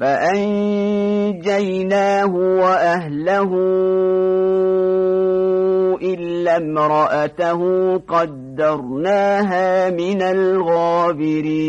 فأنجيناه وأهله إلا امرأته قدرناها من الغابرين.